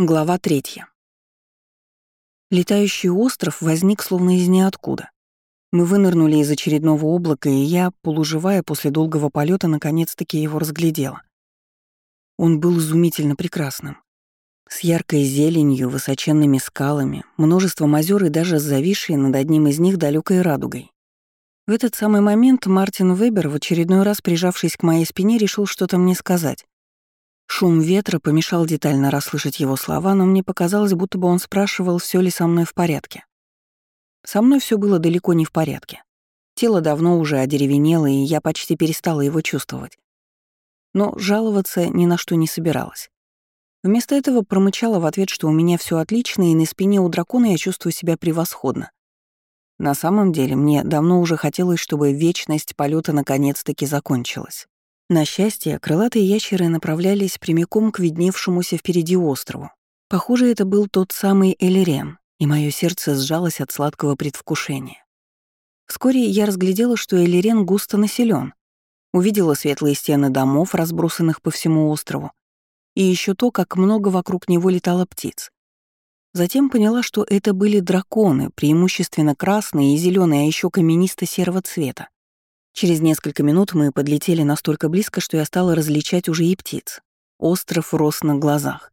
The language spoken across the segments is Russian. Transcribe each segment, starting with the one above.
Глава третья. Летающий остров возник словно из ниоткуда. Мы вынырнули из очередного облака, и я, полуживая после долгого полета, наконец-таки его разглядела. Он был изумительно прекрасным. С яркой зеленью, высоченными скалами, множеством озер и даже зависшей над одним из них далекой радугой. В этот самый момент Мартин Вебер, в очередной раз прижавшись к моей спине, решил что-то мне сказать. Шум ветра помешал детально расслышать его слова, но мне показалось, будто бы он спрашивал, все ли со мной в порядке. Со мной все было далеко не в порядке. Тело давно уже одеревенело, и я почти перестала его чувствовать. Но жаловаться ни на что не собиралась. Вместо этого промычала в ответ, что у меня все отлично, и на спине у дракона я чувствую себя превосходно. На самом деле, мне давно уже хотелось, чтобы вечность полета наконец-таки закончилась. На счастье, крылатые ящеры направлялись прямиком к видневшемуся впереди острову. Похоже, это был тот самый Элерен, и мое сердце сжалось от сладкого предвкушения. Вскоре я разглядела, что Элерен густо населен. Увидела светлые стены домов, разбросанных по всему острову, и еще то, как много вокруг него летало птиц. Затем поняла, что это были драконы, преимущественно красные и зеленые, а еще каменисто-серого цвета. Через несколько минут мы подлетели настолько близко, что я стала различать уже и птиц. Остров рос на глазах.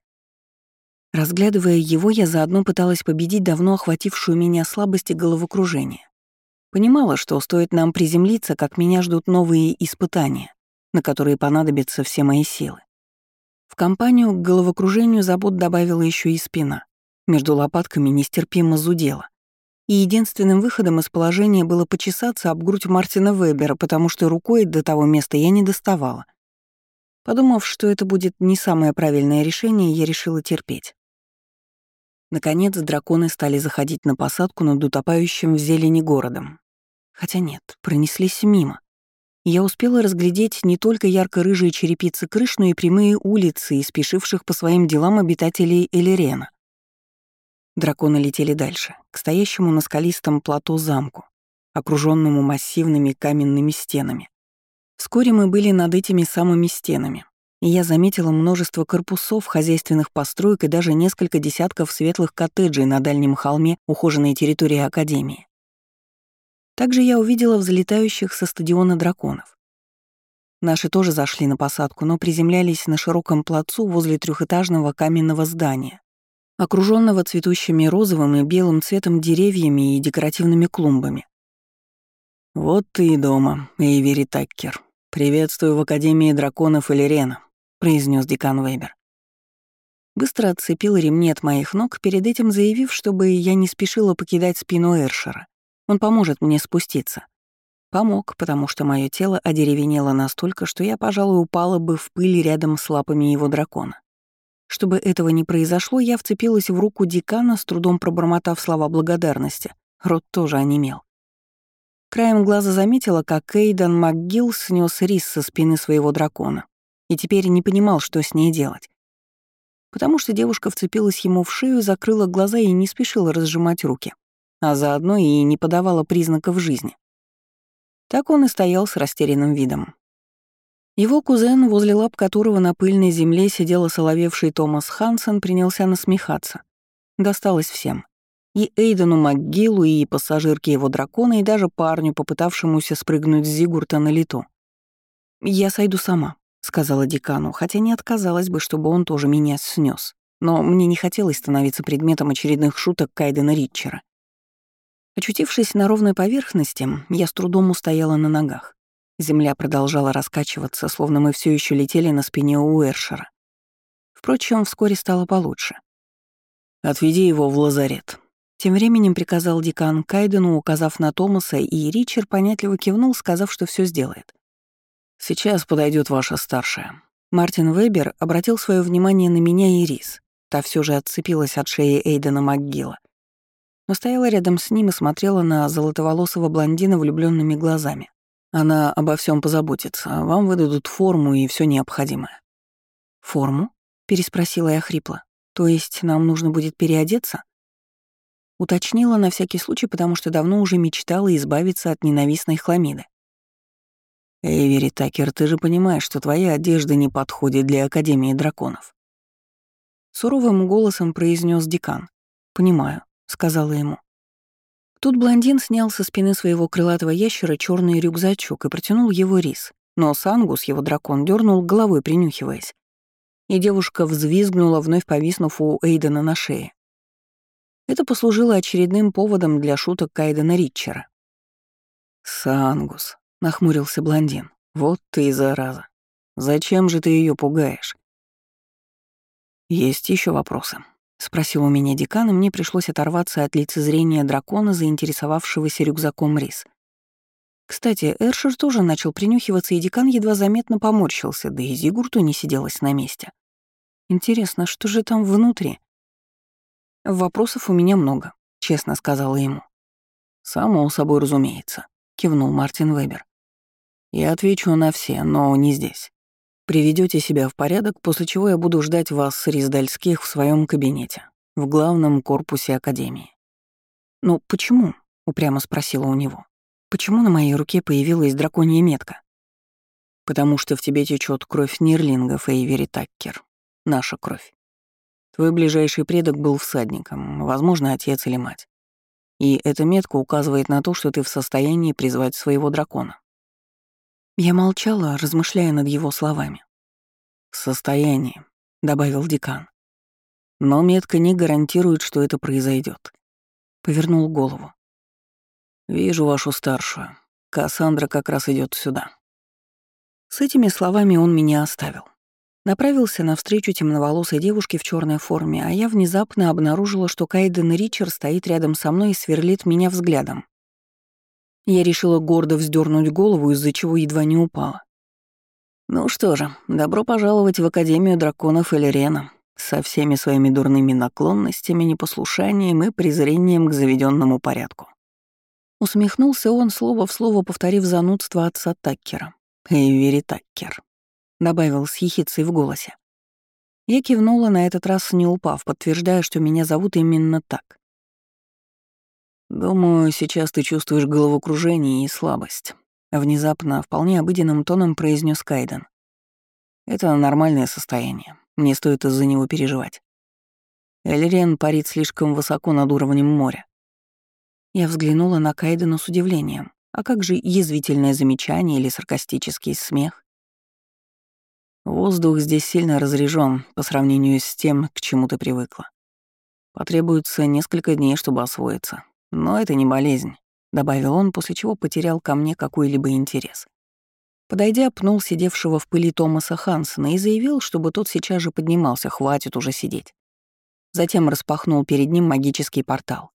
Разглядывая его, я заодно пыталась победить давно охватившую меня слабость и головокружение. Понимала, что стоит нам приземлиться, как меня ждут новые испытания, на которые понадобятся все мои силы. В компанию к головокружению забот добавила еще и спина. Между лопатками нестерпимо зудела и единственным выходом из положения было почесаться об грудь Мартина Вебера, потому что рукой до того места я не доставала. Подумав, что это будет не самое правильное решение, я решила терпеть. Наконец, драконы стали заходить на посадку над утопающим в зелени городом. Хотя нет, пронеслись мимо. Я успела разглядеть не только ярко-рыжие черепицы крыш, но и прямые улицы и спешивших по своим делам обитателей Элерена. Драконы летели дальше, к стоящему на скалистом плато замку, окруженному массивными каменными стенами. Вскоре мы были над этими самыми стенами, и я заметила множество корпусов, хозяйственных построек и даже несколько десятков светлых коттеджей на дальнем холме ухоженной территории Академии. Также я увидела взлетающих со стадиона драконов. Наши тоже зашли на посадку, но приземлялись на широком плацу возле трехэтажного каменного здания, окруженного цветущими розовым и белым цветом деревьями и декоративными клумбами. «Вот ты и дома, Эйвери Таккер. Приветствую в Академии драконов Элерена», — произнес декан Вейбер. Быстро отцепил ремни от моих ног, перед этим заявив, чтобы я не спешила покидать спину Эршера. Он поможет мне спуститься. Помог, потому что мое тело одеревенело настолько, что я, пожалуй, упала бы в пыль рядом с лапами его дракона. Чтобы этого не произошло, я вцепилась в руку декана, с трудом пробормотав слова благодарности. Рот тоже онемел. Краем глаза заметила, как Кейден МакГилл снес рис со спины своего дракона и теперь не понимал, что с ней делать. Потому что девушка вцепилась ему в шею, закрыла глаза и не спешила разжимать руки, а заодно и не подавала признаков жизни. Так он и стоял с растерянным видом, его кузен, возле лап которого на пыльной земле сидел осоловевший Томас Хансен, принялся насмехаться. Досталось всем. И Эйдену МакГиллу, и пассажирке его дракона, и даже парню, попытавшемуся спрыгнуть с Зигурта на лету. «Я сойду сама», — сказала декану, хотя не отказалась бы, чтобы он тоже меня снес. Но мне не хотелось становиться предметом очередных шуток Кайдена Ритчера. Очутившись на ровной поверхности, я с трудом устояла на ногах. Земля продолжала раскачиваться, словно мы все еще летели на спине у Уэршера. Впрочем, вскоре стало получше. «Отведи его в лазарет», — тем временем приказал декан Кайдену, указав на Томаса, и Ричард понятливо кивнул, сказав, что все сделает. «Сейчас подойдет ваша старшая». Мартин Вебер обратил свое внимание на меня и Рис. Та все же отцепилась от шеи Эйдена МакГилла. Но стояла рядом с ним и смотрела на золотоволосого блондина влюбленными глазами. Она обо всем позаботится. Вам выдадут форму и все необходимое. Форму? переспросила я хрипло. То есть нам нужно будет переодеться? Уточнила на всякий случай, потому что давно уже мечтала избавиться от ненавистной хламиды. Эйвери Такер, ты же понимаешь, что твоя одежда не подходит для Академии драконов. Суровым голосом произнес декан. «Понимаю», — сказала ему. Тут блондин снял со спины своего крылатого ящера черный рюкзачок и протянул его рис, но Сангус, его дракон, дернул головой, принюхиваясь. И девушка взвизгнула, вновь повиснув у Эйдена на шее. Это послужило очередным поводом для шуток Кайдена Ритчера. «Сангус», — нахмурился блондин, — «вот ты и зараза. Зачем же ты ее пугаешь?» «Есть еще вопросы?» — спросил у меня декан, и мне пришлось оторваться от лицезрения дракона, заинтересовавшегося рюкзаком рис. Кстати, Эршер тоже начал принюхиваться, и декан едва заметно поморщился, да и Зигурту не сиделась на месте. Интересно, что же там внутри? Вопросов у меня много, честно сказала ему. Само собой разумеется, кивнул Мартин Вебер. Я отвечу на все, но не здесь. Приведете себя в порядок, после чего я буду ждать вас с Риздальских в своем кабинете, в главном корпусе Академии. «Ну почему?» — упрямо спросила у него. Почему на моей руке появилась драконья метка? Потому что в тебе течет кровь Нирлингов Эйвери Таккер. Наша кровь. Твой ближайший предок был всадником, возможно, отец или мать. И эта метка указывает на то, что ты в состоянии призвать своего дракона. Я молчала, размышляя над его словами. «В состоянии», — добавил декан. «Но метка не гарантирует, что это произойдет. Повернул голову. «Вижу вашу старшую. Кассандра как раз идет сюда». С этими словами он меня оставил. Направился навстречу темноволосой девушке в черной форме, а я внезапно обнаружила, что Кайден Ричард стоит рядом со мной и сверлит меня взглядом. Я решила гордо вздернуть голову, из-за чего едва не упала. «Ну что же, добро пожаловать в Академию драконов Элерена со всеми своими дурными наклонностями, непослушанием и презрением к заведенному порядку. Усмехнулся он, слово в слово повторив занудство отца Таккера. «Эйвери Таккер», — добавил с ехицей в голосе. Я кивнула на этот раз, не упав, подтверждая, что меня зовут именно так. «Думаю, сейчас ты чувствуешь головокружение и слабость», — внезапно, вполне обыденным тоном произнес Кайден. «Это нормальное состояние, не стоит из-за него переживать. Эльрен парит слишком высоко над уровнем моря. Я взглянула на Кайдена с удивлением. А как же язвительное замечание или саркастический смех? Воздух здесь сильно разрежен по сравнению с тем, к чему ты привыкла. Потребуется несколько дней, чтобы освоиться. Но это не болезнь, добавил он, после чего потерял ко мне какой-либо интерес. Подойдя, пнул сидевшего в пыли Томаса Хансона и заявил, чтобы тот сейчас же поднимался, хватит уже сидеть. Затем распахнул перед ним магический портал.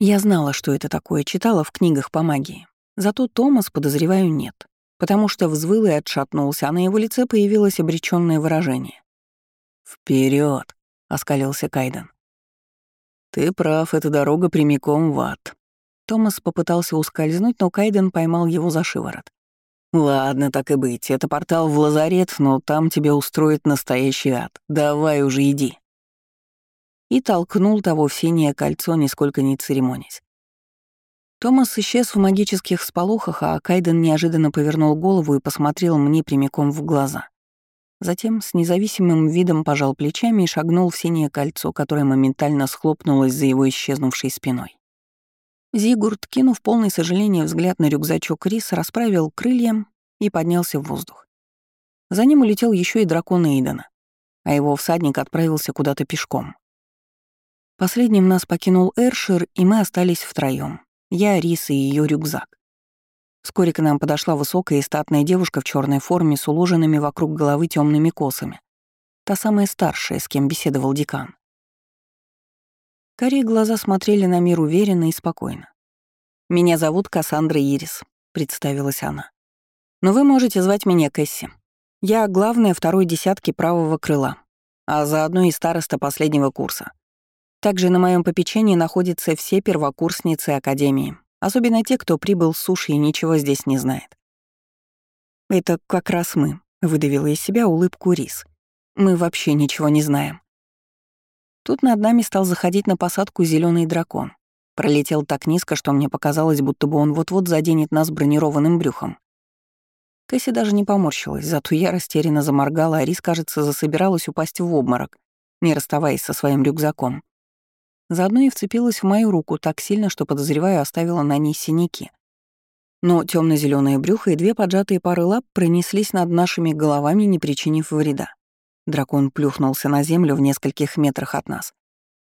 Я знала, что это такое, читала в книгах по магии. Зато Томас, подозреваю, нет, потому что взвыл и отшатнулся, а на его лице появилось обречённое выражение. Вперед! оскалился Кайден. «Ты прав, эта дорога прямиком в ад». Томас попытался ускользнуть, но Кайден поймал его за шиворот. «Ладно, так и быть, это портал в лазарет, но там тебя устроит настоящий ад. Давай уже иди» и толкнул того в синее кольцо, нисколько не церемонясь. Томас исчез в магических сполохах, а Кайден неожиданно повернул голову и посмотрел мне прямиком в глаза. Затем с независимым видом пожал плечами и шагнул в синее кольцо, которое моментально схлопнулось за его исчезнувшей спиной. Зигурд, кинув полный сожаления взгляд на рюкзачок Рис, расправил крылья и поднялся в воздух. За ним улетел еще и дракон Эйдена, а его всадник отправился куда-то пешком. Последним нас покинул Эршир, и мы остались втроем. Я, Рис и ее рюкзак. Вскоре к нам подошла высокая и статная девушка в черной форме с уложенными вокруг головы темными косами. Та самая старшая, с кем беседовал декан. Карие глаза смотрели на мир уверенно и спокойно. «Меня зовут Кассандра Ирис», — представилась она. «Но вы можете звать меня Кэсси. Я главная второй десятки правого крыла, а заодно и староста последнего курса. Также на моем попечении находятся все первокурсницы Академии, особенно те, кто прибыл с суши и ничего здесь не знает. «Это как раз мы», — выдавила из себя улыбку Рис. «Мы вообще ничего не знаем». Тут над нами стал заходить на посадку зеленый дракон. Пролетел так низко, что мне показалось, будто бы он вот-вот заденет нас бронированным брюхом. Кэсси даже не поморщилась, зато я растерянно заморгала, а Рис, кажется, засобиралась упасть в обморок, не расставаясь со своим рюкзаком. Заодно и вцепилась в мою руку так сильно, что, подозреваю, оставила на ней синяки. Но темно зеленое брюхо и две поджатые пары лап пронеслись над нашими головами, не причинив вреда. Дракон плюхнулся на землю в нескольких метрах от нас.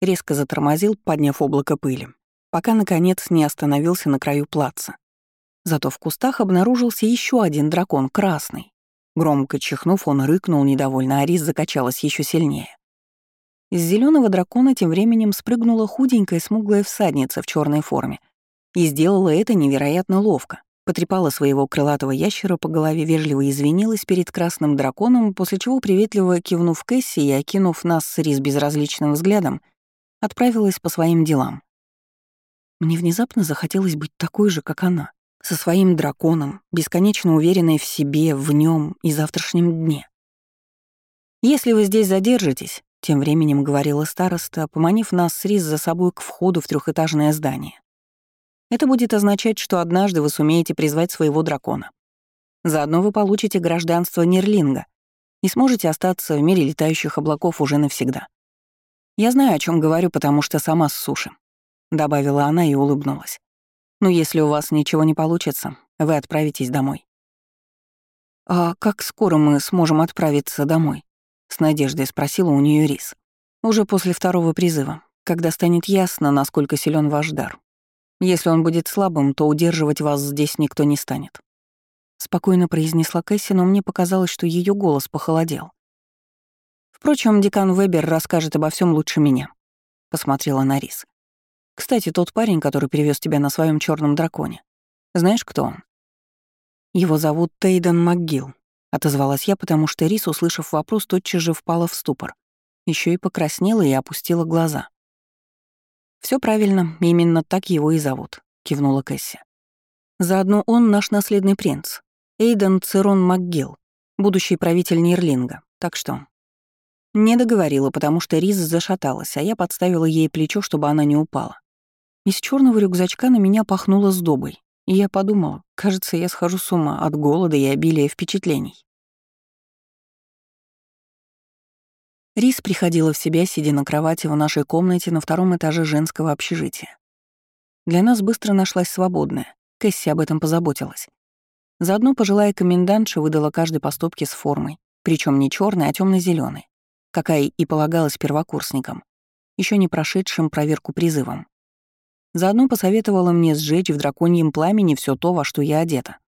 Резко затормозил, подняв облако пыли, пока, наконец, не остановился на краю плаца. Зато в кустах обнаружился еще один дракон, красный. Громко чихнув, он рыкнул недовольно, а рис закачалась еще сильнее. Из зеленого дракона тем временем спрыгнула худенькая смуглая всадница в черной форме и сделала это невероятно ловко. Потрепала своего крылатого ящера по голове, вежливо извинилась перед красным драконом, после чего, приветливо кивнув Кэсси и окинув нас с Рис безразличным взглядом, отправилась по своим делам. Мне внезапно захотелось быть такой же, как она, со своим драконом, бесконечно уверенной в себе, в нем и завтрашнем дне. «Если вы здесь задержитесь», — тем временем говорила староста, поманив нас с Рис за собой к входу в трехэтажное здание, это будет означать, что однажды вы сумеете призвать своего дракона. Заодно вы получите гражданство Нерлинга и сможете остаться в мире летающих облаков уже навсегда. Я знаю, о чем говорю, потому что сама с суши», — добавила она и улыбнулась. «Но если у вас ничего не получится, вы отправитесь домой». «А как скоро мы сможем отправиться домой?» — с надеждой спросила у нее Рис. «Уже после второго призыва, когда станет ясно, насколько силен ваш дар. Если он будет слабым, то удерживать вас здесь никто не станет. Спокойно произнесла Кэсси, но мне показалось, что ее голос похолодел. Впрочем, декан Вебер расскажет обо всем лучше меня. Посмотрела на Рис. Кстати, тот парень, который привез тебя на своем черном драконе. Знаешь, кто он? Его зовут Тейден МакГилл. Отозвалась я, потому что Рис, услышав вопрос, тотчас же впала в ступор. Еще и покраснела и опустила глаза. Все правильно, именно так его и зовут», — кивнула Кэсси. «Заодно он наш наследный принц, Эйден Цирон МакГилл, будущий правитель Нирлинга. Так что...» Не договорила, потому что Риз зашаталась, а я подставила ей плечо, чтобы она не упала. Из черного рюкзачка на меня пахнуло сдобой, и я подумала, кажется, я схожу с ума от голода и обилия впечатлений. Рис приходила в себя, сидя на кровати в нашей комнате на втором этаже женского общежития. Для нас быстро нашлась свободная. Кэсси об этом позаботилась. Заодно пожилая комендантша выдала каждой по с формой, причем не черной, а темно зеленой какая и полагалась первокурсникам, еще не прошедшим проверку призывом. Заодно посоветовала мне сжечь в драконьем пламени все то, во что я одета.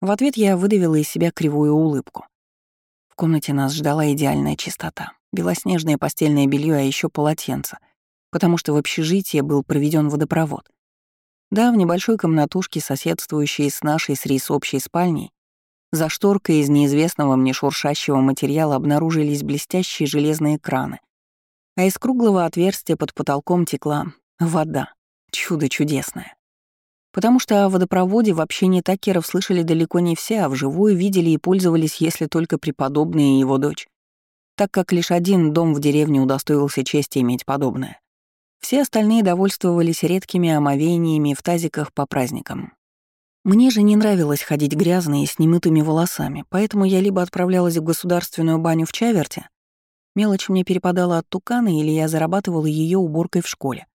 В ответ я выдавила из себя кривую улыбку. В комнате нас ждала идеальная чистота. Белоснежное постельное белье, а еще полотенце, потому что в общежитии был проведен водопровод. Да, в небольшой комнатушке, соседствующей с нашей с рейс общей спальней, за шторкой из неизвестного мне шуршащего материала обнаружились блестящие железные краны, а из круглого отверстия под потолком текла вода. Чудо чудесное. Потому что о водопроводе в общении Такеров слышали далеко не все, а вживую видели и пользовались, если только преподобные и его дочь. Так как лишь один дом в деревне удостоился чести иметь подобное. Все остальные довольствовались редкими омовениями в тазиках по праздникам. Мне же не нравилось ходить грязной и с немытыми волосами, поэтому я либо отправлялась в государственную баню в Чаверте, мелочь мне перепадала от тукана, или я зарабатывала ее уборкой в школе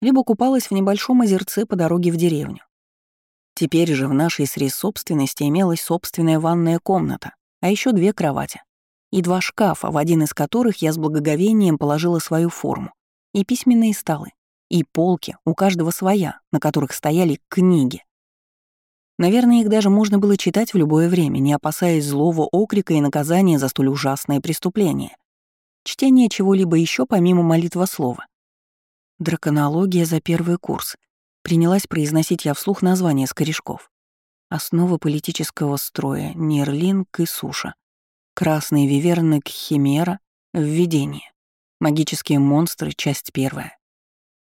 либо купалась в небольшом озерце по дороге в деревню. Теперь же в нашей среди собственности имелась собственная ванная комната, а еще две кровати и два шкафа, в один из которых я с благоговением положила свою форму, и письменные столы, и полки, у каждого своя, на которых стояли книги. Наверное, их даже можно было читать в любое время, не опасаясь злого окрика и наказания за столь ужасное преступление. Чтение чего-либо еще помимо молитва слова. Драконология за первый курс. Принялась произносить я вслух название скорешков. Основа политического строя, Нерлинг и Суша. Красный вивернок Химера, Введение. Магические монстры, часть первая.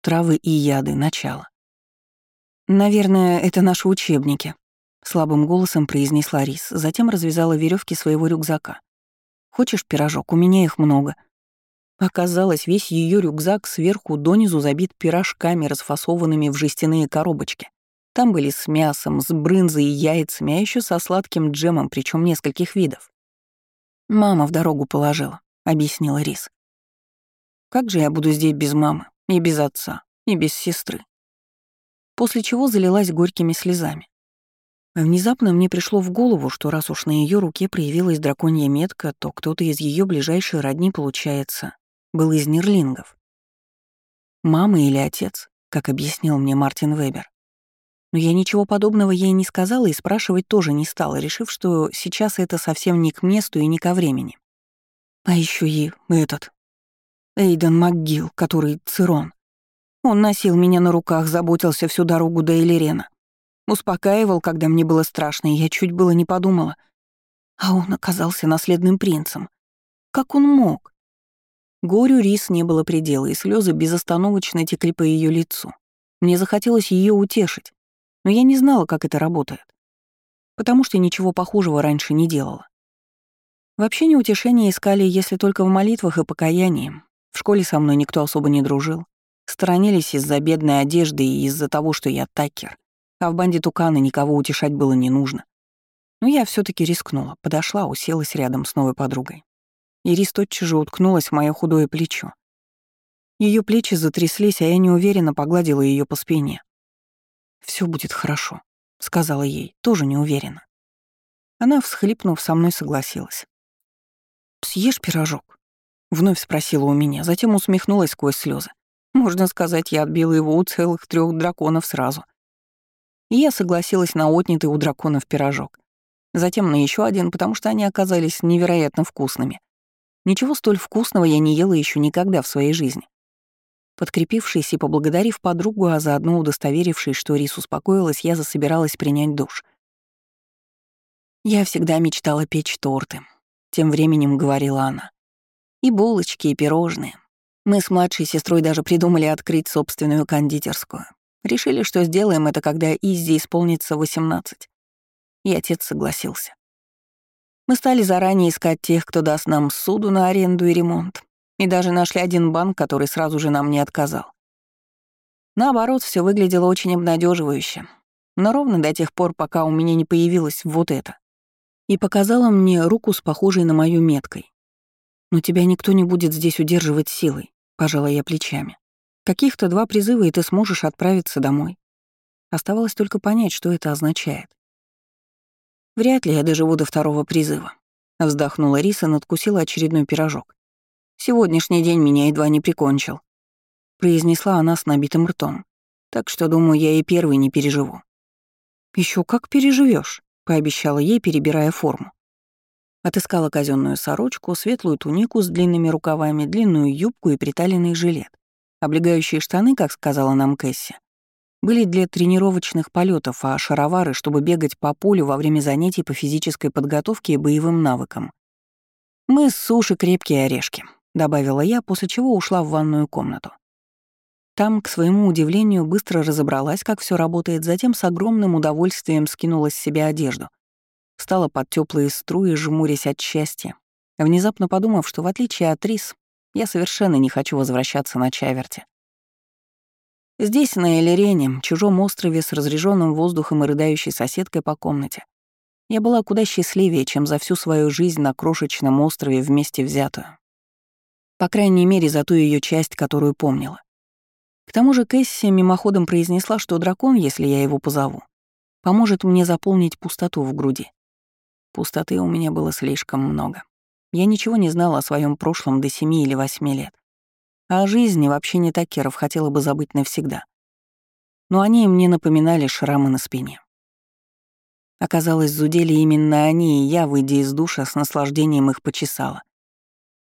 Травы и яды, начало. «Наверное, это наши учебники», — слабым голосом произнесла Рис, затем развязала веревки своего рюкзака. «Хочешь пирожок? У меня их много. Оказалось, весь ее рюкзак сверху донизу забит пирожками, расфасованными в жестяные коробочки. Там были с мясом, с брынзой и яйцами, а еще со сладким джемом, причем нескольких видов. «Мама в дорогу положила», — объяснила Рис. Как же я буду здесь без мамы, и без отца, и без сестры? После чего залилась горькими слезами. Внезапно мне пришло в голову, что раз уж на ее руке проявилась драконья метка, то кто-то из ее ближайшей родни, получается, был из Нерлингов. Мама или отец, как объяснил мне Мартин Вебер. Но я ничего подобного ей не сказала и спрашивать тоже не стала, решив, что сейчас это совсем не к месту и не ко времени. А еще и этот. Эйден МакГилл, который Цирон. Он носил меня на руках, заботился всю дорогу до Элирена. Успокаивал, когда мне было страшно, и я чуть было не подумала. А он оказался наследным принцем. Как он мог? Горю Рис не было предела, и слезы безостановочно текли по ее лицу. Мне захотелось ее утешить, но я не знала, как это работает, потому что ничего похожего раньше не делала. Вообще неутешение искали, если только в молитвах и покаянии. В школе со мной никто особо не дружил. Сторонились из-за бедной одежды и из-за того, что я такер а в банде Тукана никого утешать было не нужно. Но я все таки рискнула, подошла, уселась рядом с новой подругой. Ирис тотчас же уткнулась в мое худое плечо. Ее плечи затряслись, а я неуверенно погладила ее по спине. Все будет хорошо», — сказала ей, тоже неуверенно. Она, всхлипнув, со мной согласилась. «Съешь пирожок?» — вновь спросила у меня, затем усмехнулась сквозь слезы. Можно сказать, я отбила его у целых трех драконов сразу — и я согласилась на отнятый у драконов пирожок. Затем на еще один, потому что они оказались невероятно вкусными. Ничего столь вкусного я не ела еще никогда в своей жизни. Подкрепившись и поблагодарив подругу, а заодно удостоверившись, что Рис успокоилась, я засобиралась принять душ. «Я всегда мечтала печь торты», — тем временем говорила она. «И булочки, и пирожные. Мы с младшей сестрой даже придумали открыть собственную кондитерскую. Решили, что сделаем это, когда Иззи исполнится 18. И отец согласился. Мы стали заранее искать тех, кто даст нам суду на аренду и ремонт, и даже нашли один банк, который сразу же нам не отказал. Наоборот, все выглядело очень обнадеживающе, но ровно до тех пор, пока у меня не появилось вот это. И показала мне руку с похожей на мою меткой. «Но тебя никто не будет здесь удерживать силой», — пожала я плечами. Каких-то два призыва, и ты сможешь отправиться домой. Оставалось только понять, что это означает. Вряд ли я доживу до второго призыва. Вздохнула Риса, надкусила очередной пирожок. Сегодняшний день меня едва не прикончил. Произнесла она с набитым ртом. Так что, думаю, я и первый не переживу. Еще как переживешь, пообещала ей, перебирая форму. Отыскала казенную сорочку, светлую тунику с длинными рукавами, длинную юбку и приталенный жилет. Облегающие штаны, как сказала нам Кэсси, были для тренировочных полетов, а шаровары, чтобы бегать по полю во время занятий по физической подготовке и боевым навыкам. «Мы с суши крепкие орешки», — добавила я, после чего ушла в ванную комнату. Там, к своему удивлению, быстро разобралась, как все работает, затем с огромным удовольствием скинула с себя одежду. Встала под теплые струи, жмурясь от счастья, внезапно подумав, что в отличие от Рис, я совершенно не хочу возвращаться на Чаверте. Здесь, на Элерене, чужом острове с разреженным воздухом и рыдающей соседкой по комнате, я была куда счастливее, чем за всю свою жизнь на крошечном острове вместе взятую. По крайней мере, за ту ее часть, которую помнила. К тому же Кэсси мимоходом произнесла, что дракон, если я его позову, поможет мне заполнить пустоту в груди. Пустоты у меня было слишком много. Я ничего не знала о своем прошлом до семи или восьми лет. А о жизни вообще не такеров хотела бы забыть навсегда. Но они мне напоминали шрамы на спине. Оказалось, зудели именно они, и я, выйдя из душа, с наслаждением их почесала.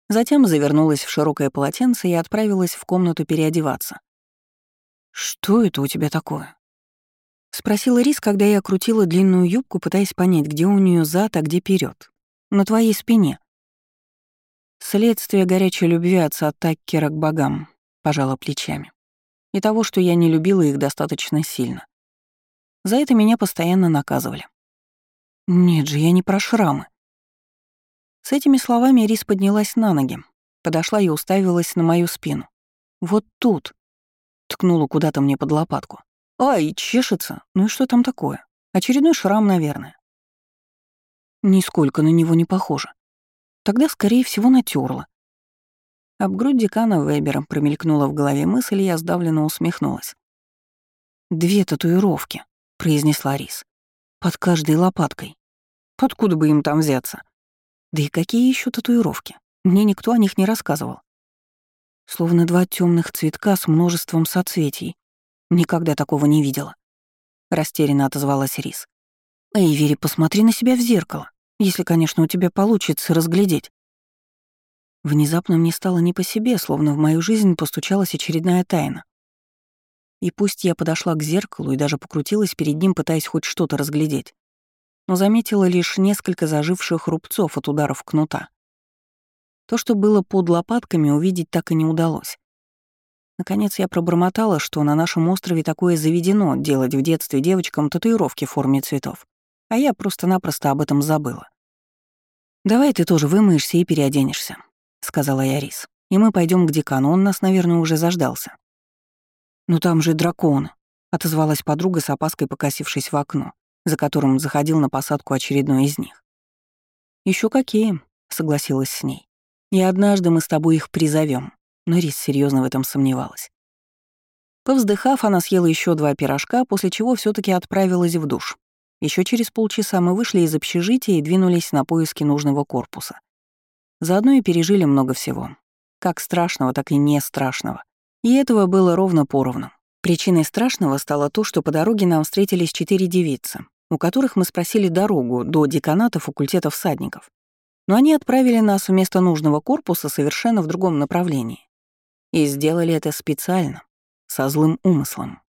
Затем завернулась в широкое полотенце и отправилась в комнату переодеваться. «Что это у тебя такое?» — спросила Рис, когда я крутила длинную юбку, пытаясь понять, где у нее зад, а где вперед. «На твоей спине», Следствие горячей любви отца Таккера к богам, пожала плечами. И того, что я не любила их достаточно сильно. За это меня постоянно наказывали. Нет же, я не про шрамы. С этими словами Рис поднялась на ноги, подошла и уставилась на мою спину. «Вот тут!» Ткнула куда-то мне под лопатку. «Ай, чешется! Ну и что там такое? Очередной шрам, наверное». Нисколько на него не похоже. Тогда, скорее всего, натерла. Об грудь декана Вебера промелькнула в голове мысль, и я сдавленно усмехнулась. «Две татуировки», — произнесла Рис. «Под каждой лопаткой. Откуда бы им там взяться? Да и какие еще татуировки? Мне никто о них не рассказывал. Словно два темных цветка с множеством соцветий. Никогда такого не видела. Растерянно отозвалась Рис. «Эйвери, посмотри на себя в зеркало, если, конечно, у тебя получится разглядеть». Внезапно мне стало не по себе, словно в мою жизнь постучалась очередная тайна. И пусть я подошла к зеркалу и даже покрутилась перед ним, пытаясь хоть что-то разглядеть, но заметила лишь несколько заживших рубцов от ударов кнута. То, что было под лопатками, увидеть так и не удалось. Наконец я пробормотала, что на нашем острове такое заведено делать в детстве девочкам татуировки в форме цветов, а я просто-напросто об этом забыла. «Давай ты тоже вымоешься и переоденешься», — сказала я Рис. «И мы пойдем к декану, он нас, наверное, уже заждался». «Ну там же драконы», — отозвалась подруга с опаской, покосившись в окно, за которым заходил на посадку очередной из них. Еще какие», — согласилась с ней. «И однажды мы с тобой их призовем но Рис серьезно в этом сомневалась. Повздыхав, она съела еще два пирожка, после чего все таки отправилась в душ. Еще через полчаса мы вышли из общежития и двинулись на поиски нужного корпуса. Заодно и пережили много всего. Как страшного, так и не страшного. И этого было ровно поровну. Причиной страшного стало то, что по дороге нам встретились четыре девицы, у которых мы спросили дорогу до деканата факультета всадников. Но они отправили нас вместо нужного корпуса совершенно в другом направлении. И сделали это специально, со злым умыслом.